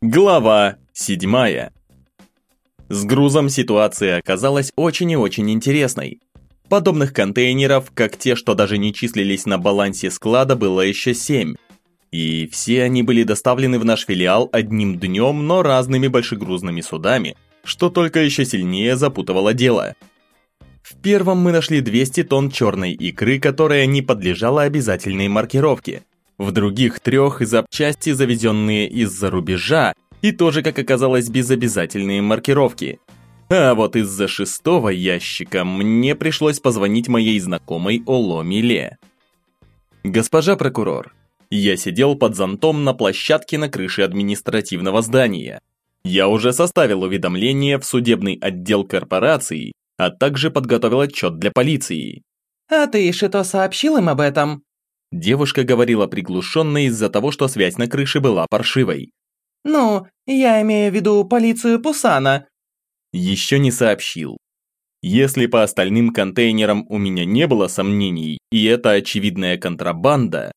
Глава 7. С грузом ситуация оказалась очень и очень интересной. Подобных контейнеров, как те, что даже не числились на балансе склада, было еще 7. И все они были доставлены в наш филиал одним днем, но разными большегрузными судами, что только еще сильнее запутывало дело. В первом мы нашли 200 тонн черной икры, которая не подлежала обязательной маркировке – в других трех запчасти, завезенные из-за рубежа, и тоже, как оказалось, без обязательной маркировки. А вот из-за шестого ящика мне пришлось позвонить моей знакомой Оло Миле. «Госпожа прокурор, я сидел под зонтом на площадке на крыше административного здания. Я уже составил уведомление в судебный отдел корпорации, а также подготовил отчет для полиции». «А ты что сообщил им об этом?» Девушка говорила приглушенно из-за того, что связь на крыше была паршивой. «Ну, я имею в виду полицию Пусана». Еще не сообщил. Если по остальным контейнерам у меня не было сомнений, и это очевидная контрабанда,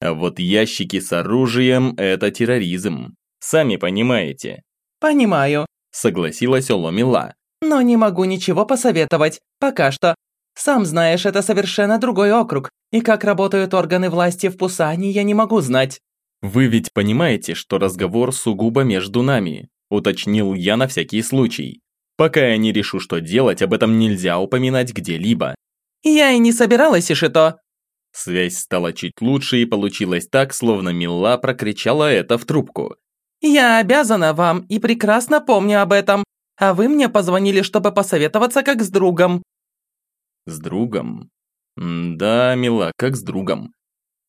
а вот ящики с оружием – это терроризм. Сами понимаете. «Понимаю», – согласилась Оломила. «Но не могу ничего посоветовать, пока что. Сам знаешь, это совершенно другой округ, и как работают органы власти в Пусане, я не могу знать». «Вы ведь понимаете, что разговор сугубо между нами», уточнил я на всякий случай. «Пока я не решу, что делать, об этом нельзя упоминать где-либо». «Я и не собиралась, Ишито». Связь стала чуть лучше и получилось так, словно Милла прокричала это в трубку. «Я обязана вам и прекрасно помню об этом, а вы мне позвонили, чтобы посоветоваться как с другом. С другом? да, мила, как с другом.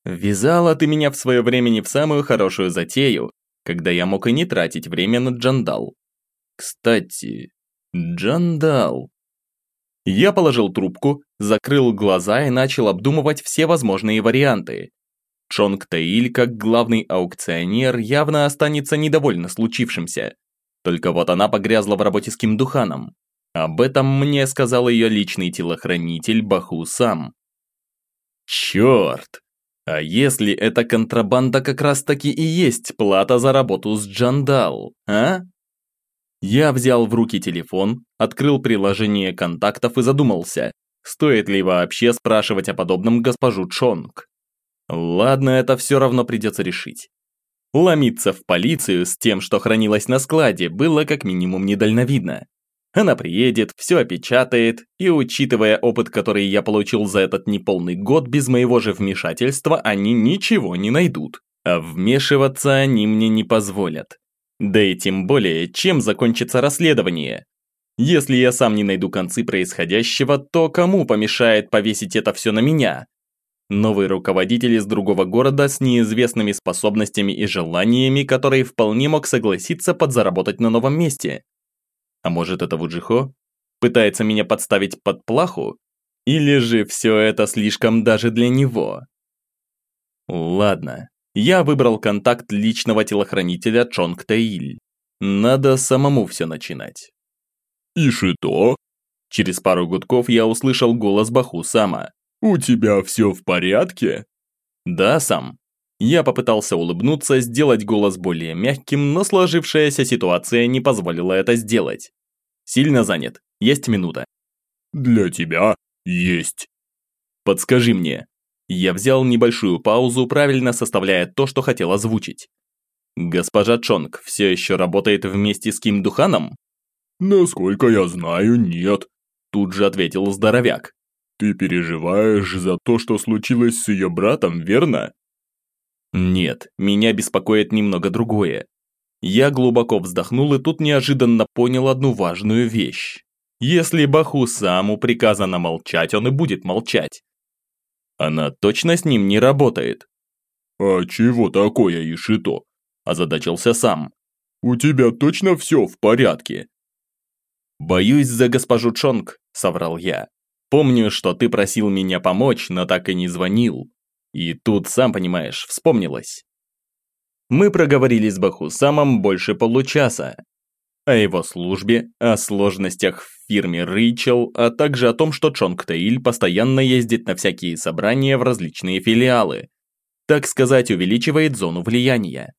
Ввязала ты меня в свое время не в самую хорошую затею, когда я мог и не тратить время на Джандал. Кстати, Джандал. Я положил трубку, закрыл глаза и начал обдумывать все возможные варианты. Чонг Таиль, как главный аукционер, явно останется недовольна случившимся. Только вот она погрязла в работе с Ким Духаном. Об этом мне сказал ее личный телохранитель Баху сам. Черт! А если эта контрабанда как раз таки и есть плата за работу с Джандал, а? Я взял в руки телефон, открыл приложение контактов и задумался, стоит ли вообще спрашивать о подобном госпожу Чонг. Ладно, это все равно придется решить. Ломиться в полицию с тем, что хранилось на складе, было как минимум недальновидно. Она приедет, все опечатает, и учитывая опыт, который я получил за этот неполный год, без моего же вмешательства они ничего не найдут. А вмешиваться они мне не позволят. Да и тем более, чем закончится расследование. Если я сам не найду концы происходящего, то кому помешает повесить это все на меня? Новый руководитель из другого города с неизвестными способностями и желаниями, который вполне мог согласиться подзаработать на новом месте. А может это Вуджихо? Пытается меня подставить под плаху? Или же все это слишком даже для него? Ладно, я выбрал контакт личного телохранителя Чонг Таиль. Надо самому все начинать. «И что?» Через пару гудков я услышал голос Баху Сама. «У тебя все в порядке?» «Да, сам». Я попытался улыбнуться, сделать голос более мягким, но сложившаяся ситуация не позволила это сделать. Сильно занят. Есть минута. Для тебя есть. Подскажи мне. Я взял небольшую паузу, правильно составляя то, что хотел озвучить. Госпожа Чонг все еще работает вместе с Ким Духаном? Насколько я знаю, нет. Тут же ответил здоровяк. Ты переживаешь за то, что случилось с ее братом, верно? Нет, меня беспокоит немного другое. Я глубоко вздохнул и тут неожиданно понял одну важную вещь. Если Баху саму приказано молчать, он и будет молчать. Она точно с ним не работает. «А чего такое, Ишито?» – озадачился сам. «У тебя точно все в порядке?» «Боюсь за госпожу Чонг», – соврал я. Помню, что ты просил меня помочь, но так и не звонил. И тут, сам понимаешь, вспомнилось. Мы проговорили с Бахусамом больше получаса. О его службе, о сложностях в фирме Рейчел, а также о том, что Чонг Таиль постоянно ездит на всякие собрания в различные филиалы. Так сказать, увеличивает зону влияния.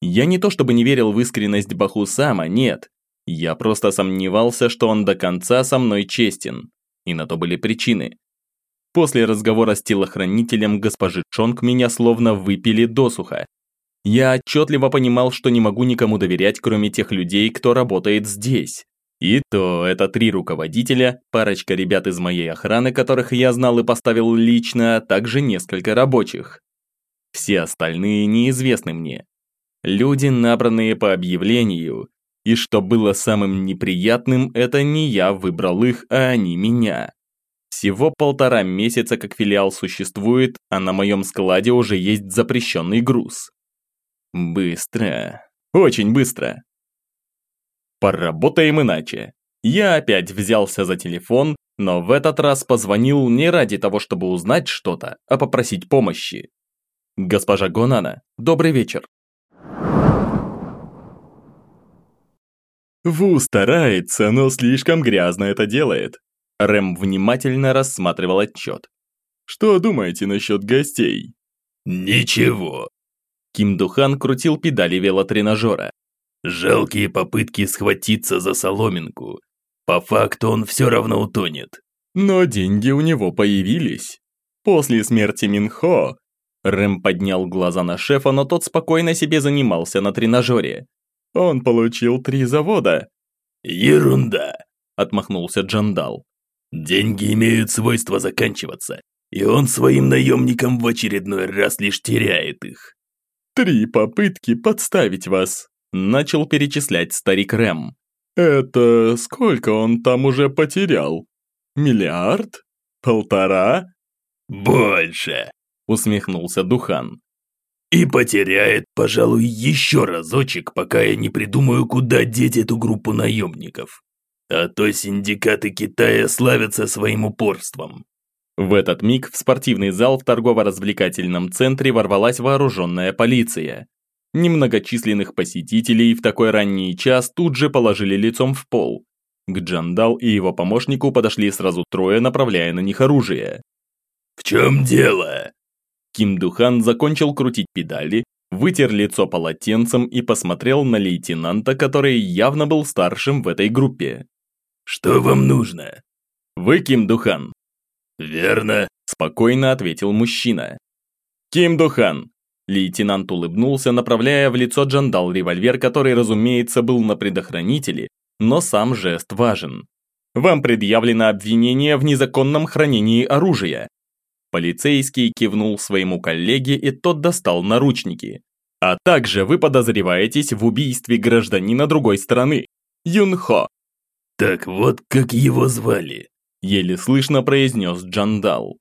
Я не то чтобы не верил в искренность Бахусама, нет. Я просто сомневался, что он до конца со мной честен. И на то были причины. После разговора с телохранителем госпожи Чонг меня словно выпили досуха. Я отчетливо понимал, что не могу никому доверять, кроме тех людей, кто работает здесь. И то это три руководителя, парочка ребят из моей охраны, которых я знал и поставил лично, а также несколько рабочих. Все остальные неизвестны мне. Люди, набранные по объявлению. И что было самым неприятным, это не я выбрал их, а они меня. Всего полтора месяца как филиал существует, а на моем складе уже есть запрещенный груз. Быстро. Очень быстро. Поработаем иначе. Я опять взялся за телефон, но в этот раз позвонил не ради того, чтобы узнать что-то, а попросить помощи. Госпожа Гонана, добрый вечер. Ву старается, но слишком грязно это делает. Рэм внимательно рассматривал отчет. «Что думаете насчет гостей?» «Ничего». Ким Духан крутил педали велотренажера. «Жалкие попытки схватиться за соломинку. По факту он все равно утонет». Но деньги у него появились. После смерти Минхо Рэм поднял глаза на шефа, но тот спокойно себе занимался на тренажере. Он получил три завода. «Ерунда», – отмахнулся Джандал. Деньги имеют свойство заканчиваться, и он своим наемникам в очередной раз лишь теряет их. «Три попытки подставить вас», – начал перечислять старик Рэм. «Это сколько он там уже потерял? Миллиард? Полтора?» «Больше», – усмехнулся Духан. «И потеряет, пожалуй, еще разочек, пока я не придумаю, куда деть эту группу наемников. А то синдикаты Китая славятся своим упорством. В этот миг в спортивный зал в торгово-развлекательном центре ворвалась вооруженная полиция. Немногочисленных посетителей в такой ранний час тут же положили лицом в пол. К Джандал и его помощнику подошли сразу трое, направляя на них оружие. «В чем дело?» Ким Духан закончил крутить педали, вытер лицо полотенцем и посмотрел на лейтенанта, который явно был старшим в этой группе. «Что вам нужно?» «Вы Ким Духан». «Верно», – спокойно ответил мужчина. «Ким Духан». Лейтенант улыбнулся, направляя в лицо Джандал револьвер, который, разумеется, был на предохранителе, но сам жест важен. «Вам предъявлено обвинение в незаконном хранении оружия». Полицейский кивнул своему коллеге, и тот достал наручники. «А также вы подозреваетесь в убийстве гражданина другой страны, Юнхо, «Так вот как его звали», – еле слышно произнес Джандал.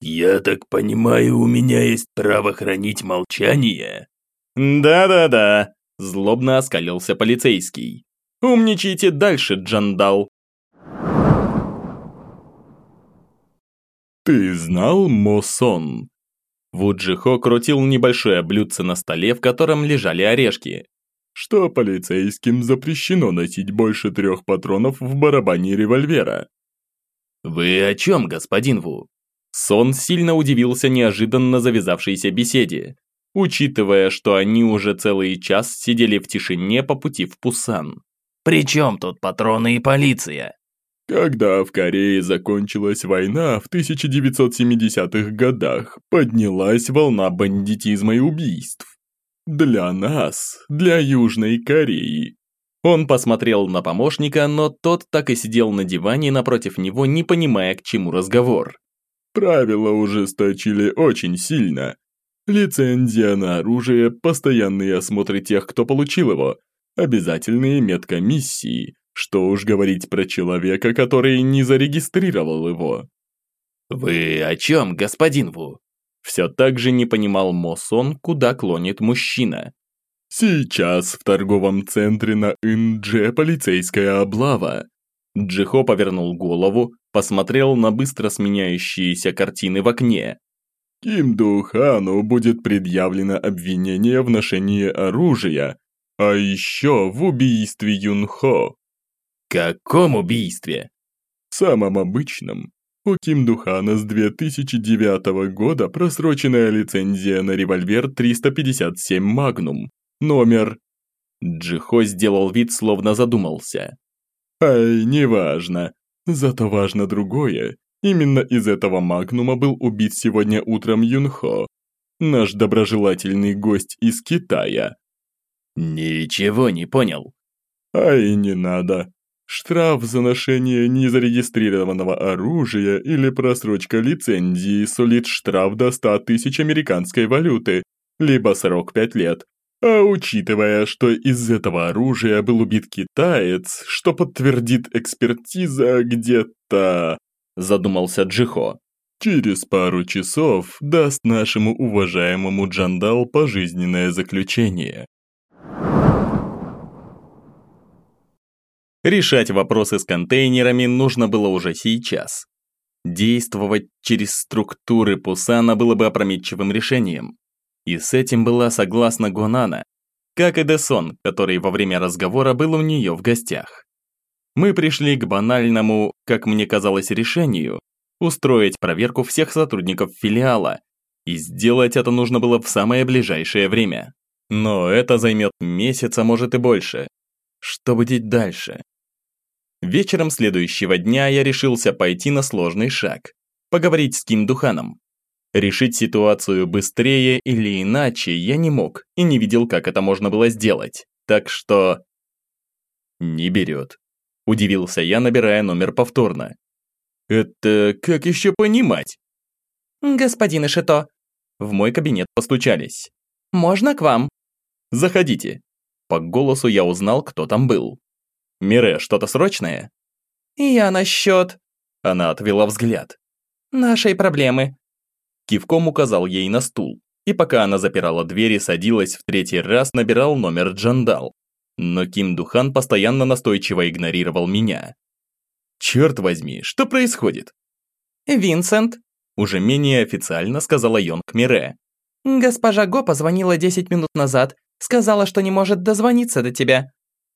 «Я так понимаю, у меня есть право хранить молчание?» «Да-да-да», – злобно оскалился полицейский. «Умничайте дальше, Джандал». «Ты знал, Мосон?» Вуджихо крутил небольшое блюдце на столе, в котором лежали орешки что полицейским запрещено носить больше трех патронов в барабане револьвера. «Вы о чем, господин Ву?» Сон сильно удивился неожиданно завязавшейся беседе, учитывая, что они уже целый час сидели в тишине по пути в Пусан. «При чем тут патроны и полиция?» Когда в Корее закончилась война в 1970-х годах, поднялась волна бандитизма и убийств. Для нас, для Южной Кореи. Он посмотрел на помощника, но тот так и сидел на диване напротив него, не понимая, к чему разговор. Правила ужесточили очень сильно. Лицензия на оружие, постоянные осмотры тех, кто получил его, обязательные медкомиссии, что уж говорить про человека, который не зарегистрировал его. «Вы о чем, господин Ву?» Все так же не понимал Мосон, куда клонит мужчина. «Сейчас в торговом центре на Индже полицейская облава». Джихо повернул голову, посмотрел на быстро сменяющиеся картины в окне. Ким Духану будет предъявлено обвинение в ношении оружия, а еще в убийстве Юнхо. Каком убийстве? Самом обычном. У Ким Духана с 2009 года просроченная лицензия на револьвер 357 Magnum. Номер...» Джихо сделал вид, словно задумался. «Ай, неважно. Зато важно другое. Именно из этого магнума был убит сегодня утром Юнхо, наш доброжелательный гость из Китая». «Ничего не понял». «Ай, не надо. Штраф за ношение незарегистрированного оружия или просрочка лицензии сулит штраф до 100 тысяч американской валюты, либо срок 5 лет. А учитывая, что из этого оружия был убит китаец, что подтвердит экспертиза где-то... Задумался Джихо. Через пару часов даст нашему уважаемому Джандал пожизненное заключение. Решать вопросы с контейнерами нужно было уже сейчас. Действовать через структуры Пусана было бы опрометчивым решением. И с этим была согласна Гонана, как и Десон, который во время разговора был у нее в гостях. Мы пришли к банальному, как мне казалось, решению устроить проверку всех сотрудников филиала, и сделать это нужно было в самое ближайшее время. Но это займет месяц, а может и больше. Что будет дальше? Вечером следующего дня я решился пойти на сложный шаг. Поговорить с Ким Духаном. Решить ситуацию быстрее или иначе я не мог и не видел, как это можно было сделать. Так что... Не берет. Удивился я, набирая номер повторно. Это как еще понимать? Господин Ишито. В мой кабинет постучались. Можно к вам? Заходите. По голосу я узнал, кто там был. «Мире, что-то срочное?» «Я насчет...» Она отвела взгляд. «Нашей проблемы». Кивком указал ей на стул, и пока она запирала дверь и садилась в третий раз, набирал номер Джандал. Но Ким Духан постоянно настойчиво игнорировал меня. «Черт возьми, что происходит?» «Винсент», уже менее официально сказала Йонг Мире. «Госпожа Го позвонила 10 минут назад, сказала, что не может дозвониться до тебя».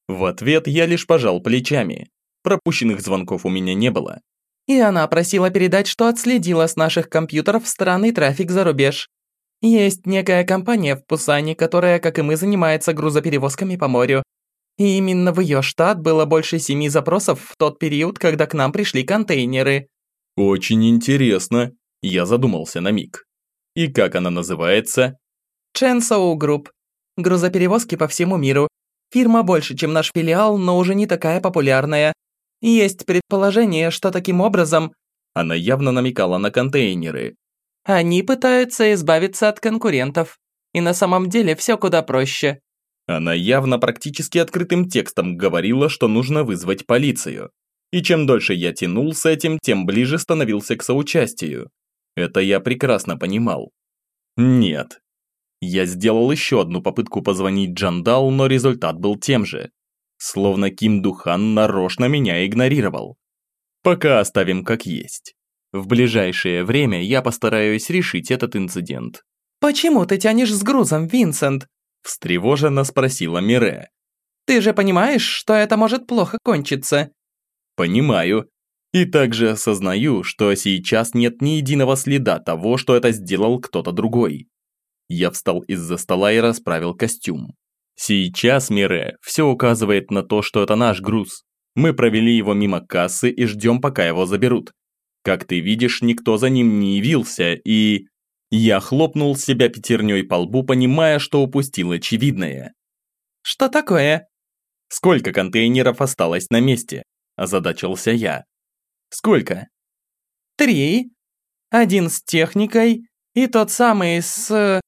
В ответ я лишь пожал плечами. Пропущенных звонков у меня не было. И она просила передать, что отследила с наших компьютеров странный трафик за рубеж. Есть некая компания в Пусане, которая, как и мы, занимается грузоперевозками по морю. И именно в ее штат было больше семи запросов в тот период, когда к нам пришли контейнеры. Очень интересно. Я задумался на миг. И как она называется? Ченсоу Групп. Грузоперевозки по всему миру. Фирма больше, чем наш филиал, но уже не такая популярная. Есть предположение, что таким образом...» Она явно намекала на контейнеры. «Они пытаются избавиться от конкурентов. И на самом деле все куда проще». Она явно практически открытым текстом говорила, что нужно вызвать полицию. И чем дольше я тянул с этим, тем ближе становился к соучастию. Это я прекрасно понимал. Нет, я сделал еще одну попытку позвонить Джандал, но результат был тем же. Словно Ким Духан нарочно меня игнорировал. Пока оставим как есть. В ближайшее время я постараюсь решить этот инцидент. «Почему ты тянешь с грузом, Винсент?» Встревоженно спросила Мире. «Ты же понимаешь, что это может плохо кончиться?» «Понимаю. И также осознаю, что сейчас нет ни единого следа того, что это сделал кто-то другой. Я встал из-за стола и расправил костюм. Сейчас, Мире, все указывает на то, что это наш груз. Мы провели его мимо кассы и ждем, пока его заберут. Как ты видишь, никто за ним не явился, и... Я хлопнул себя пятерней по лбу, понимая, что упустил очевидное. «Что такое?» «Сколько контейнеров осталось на месте?» – озадачился я. «Сколько?» «Три. Один с техникой и тот самый с...»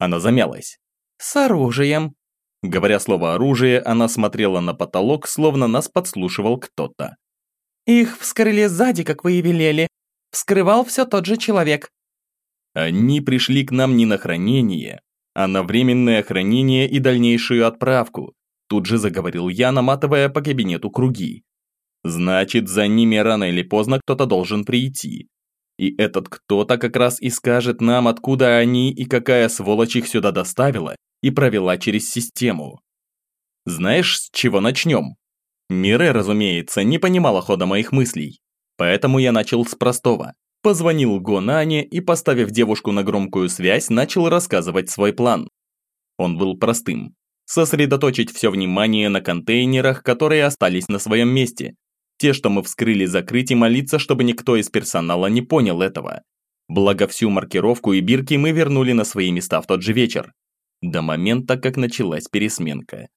Она замялась. «С оружием». Говоря слово «оружие», она смотрела на потолок, словно нас подслушивал кто-то. «Их вскрыли сзади, как вы и велели. Вскрывал все тот же человек». Они пришли к нам не на хранение, а на временное хранение и дальнейшую отправку. Тут же заговорил я, наматывая по кабинету круги. Значит, за ними рано или поздно кто-то должен прийти. И этот кто-то как раз и скажет нам, откуда они и какая сволочь их сюда доставила и провела через систему. Знаешь, с чего начнем? Мире, разумеется, не понимала хода моих мыслей. Поэтому я начал с простого. Позвонил Гонане и, поставив девушку на громкую связь, начал рассказывать свой план. Он был простым. Сосредоточить все внимание на контейнерах, которые остались на своем месте. Те, что мы вскрыли, закрыть и молиться, чтобы никто из персонала не понял этого. Благо всю маркировку и бирки мы вернули на свои места в тот же вечер. До момента, как началась пересменка.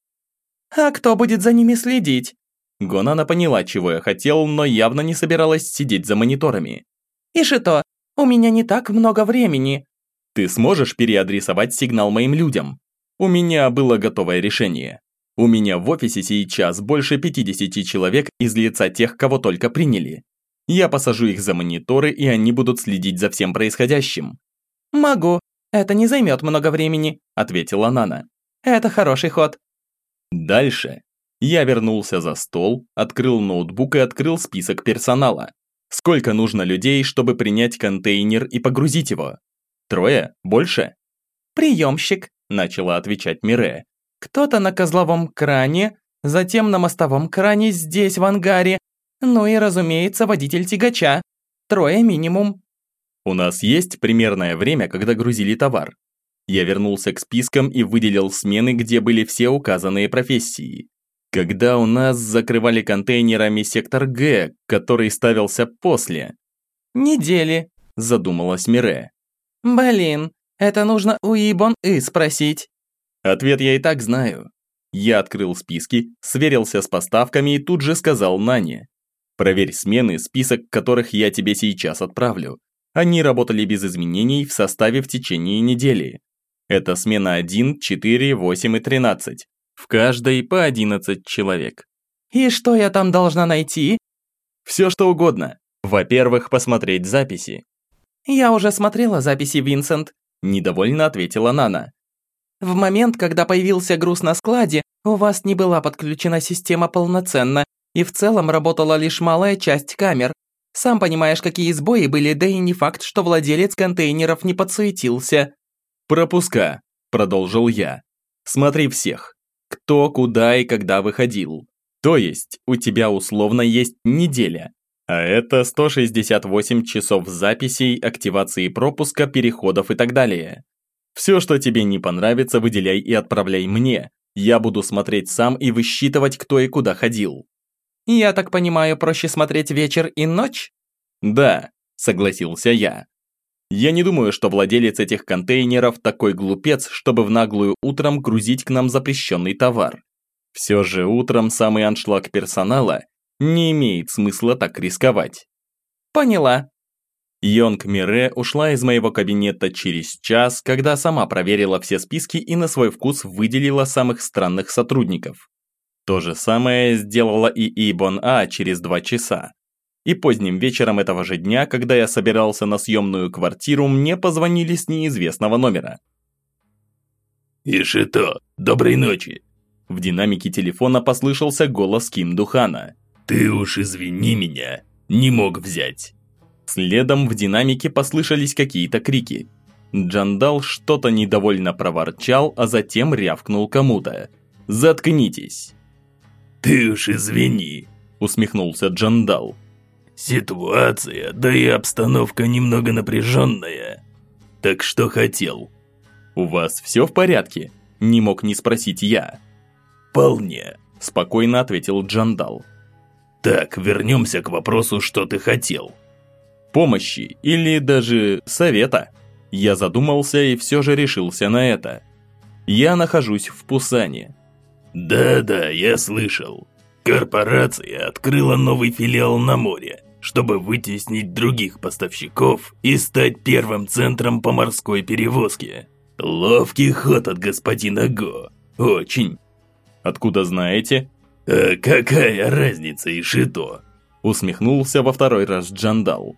«А кто будет за ними следить?» Гонана поняла, чего я хотел, но явно не собиралась сидеть за мониторами. «И что? У меня не так много времени». «Ты сможешь переадресовать сигнал моим людям?» У меня было готовое решение. У меня в офисе сейчас больше 50 человек из лица тех, кого только приняли. Я посажу их за мониторы, и они будут следить за всем происходящим. «Могу. Это не займет много времени», – ответила Нана. «Это хороший ход». Дальше я вернулся за стол, открыл ноутбук и открыл список персонала. Сколько нужно людей, чтобы принять контейнер и погрузить его? Трое? Больше? «Приемщик», – начала отвечать Мире. «Кто-то на козловом кране, затем на мостовом кране здесь, в ангаре, ну и, разумеется, водитель тягача. Трое минимум». «У нас есть примерное время, когда грузили товар?» Я вернулся к спискам и выделил смены, где были все указанные профессии когда у нас закрывали контейнерами сектор Г, который ставился после. «Недели», – задумалась Мире. «Блин, это нужно у Ибон-И спросить». Ответ я и так знаю. Я открыл списки, сверился с поставками и тут же сказал Нане. Проверь смены, список которых я тебе сейчас отправлю. Они работали без изменений в составе в течение недели. Это смена 1, 4, 8 и 13. В каждой по 11 человек. «И что я там должна найти?» «Все что угодно. Во-первых, посмотреть записи». «Я уже смотрела записи, Винсент», – недовольно ответила Нана. «В момент, когда появился груз на складе, у вас не была подключена система полноценно, и в целом работала лишь малая часть камер. Сам понимаешь, какие сбои были, да и не факт, что владелец контейнеров не подсуетился». «Пропуска», – продолжил я. «Смотри всех кто, куда и когда выходил. То есть, у тебя условно есть неделя. А это 168 часов записей, активации пропуска, переходов и так далее. Все, что тебе не понравится, выделяй и отправляй мне. Я буду смотреть сам и высчитывать, кто и куда ходил. Я так понимаю, проще смотреть вечер и ночь? Да, согласился я. Я не думаю, что владелец этих контейнеров такой глупец, чтобы в наглую утром грузить к нам запрещенный товар. Все же утром самый аншлаг персонала не имеет смысла так рисковать. Поняла. Йонг Мире ушла из моего кабинета через час, когда сама проверила все списки и на свой вкус выделила самых странных сотрудников. То же самое сделала и Ибон А через два часа. И поздним вечером этого же дня, когда я собирался на съемную квартиру, мне позвонили с неизвестного номера. «Ишито, доброй ночи!» В динамике телефона послышался голос Ким Духана. «Ты уж извини меня, не мог взять». Следом в динамике послышались какие-то крики. Джандал что-то недовольно проворчал, а затем рявкнул кому-то. «Заткнитесь!» «Ты уж извини», усмехнулся Джандал. Ситуация, да и обстановка немного напряженная. Так что хотел? У вас все в порядке? Не мог не спросить я. Вполне, спокойно ответил Джандал. Так, вернемся к вопросу, что ты хотел. Помощи или даже совета. Я задумался и все же решился на это. Я нахожусь в Пусане. Да-да, я слышал. Корпорация открыла новый филиал на море чтобы вытеснить других поставщиков и стать первым центром по морской перевозке. Ловкий ход от господина Го. Очень. Откуда знаете? А какая разница, Ишито? Усмехнулся во второй раз Джандал.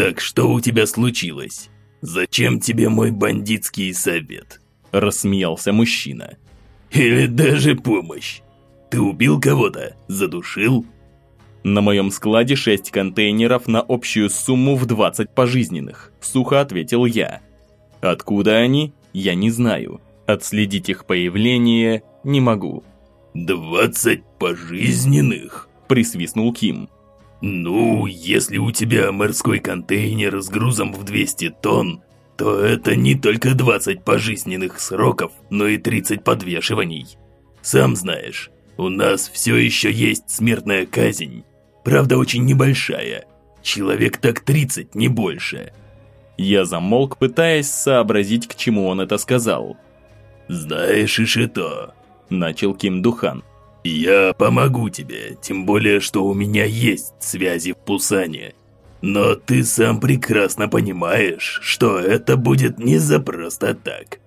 Так что у тебя случилось? Зачем тебе мой бандитский совет? Рассмеялся мужчина. Или даже помощь? Ты убил кого-то? Задушил? На моем складе 6 контейнеров на общую сумму в 20 пожизненных, сухо ответил я. Откуда они, я не знаю. Отследить их появление не могу. «Двадцать пожизненных?» – присвистнул Ким. «Ну, если у тебя морской контейнер с грузом в 200 тонн, то это не только 20 пожизненных сроков, но и 30 подвешиваний. Сам знаешь, у нас все еще есть смертная казнь. Правда, очень небольшая. Человек так 30, не больше. Я замолк, пытаясь сообразить, к чему он это сказал. «Знаешь, Ишито», – начал Ким Духан, – «я помогу тебе, тем более, что у меня есть связи в Пусане. Но ты сам прекрасно понимаешь, что это будет не за просто так.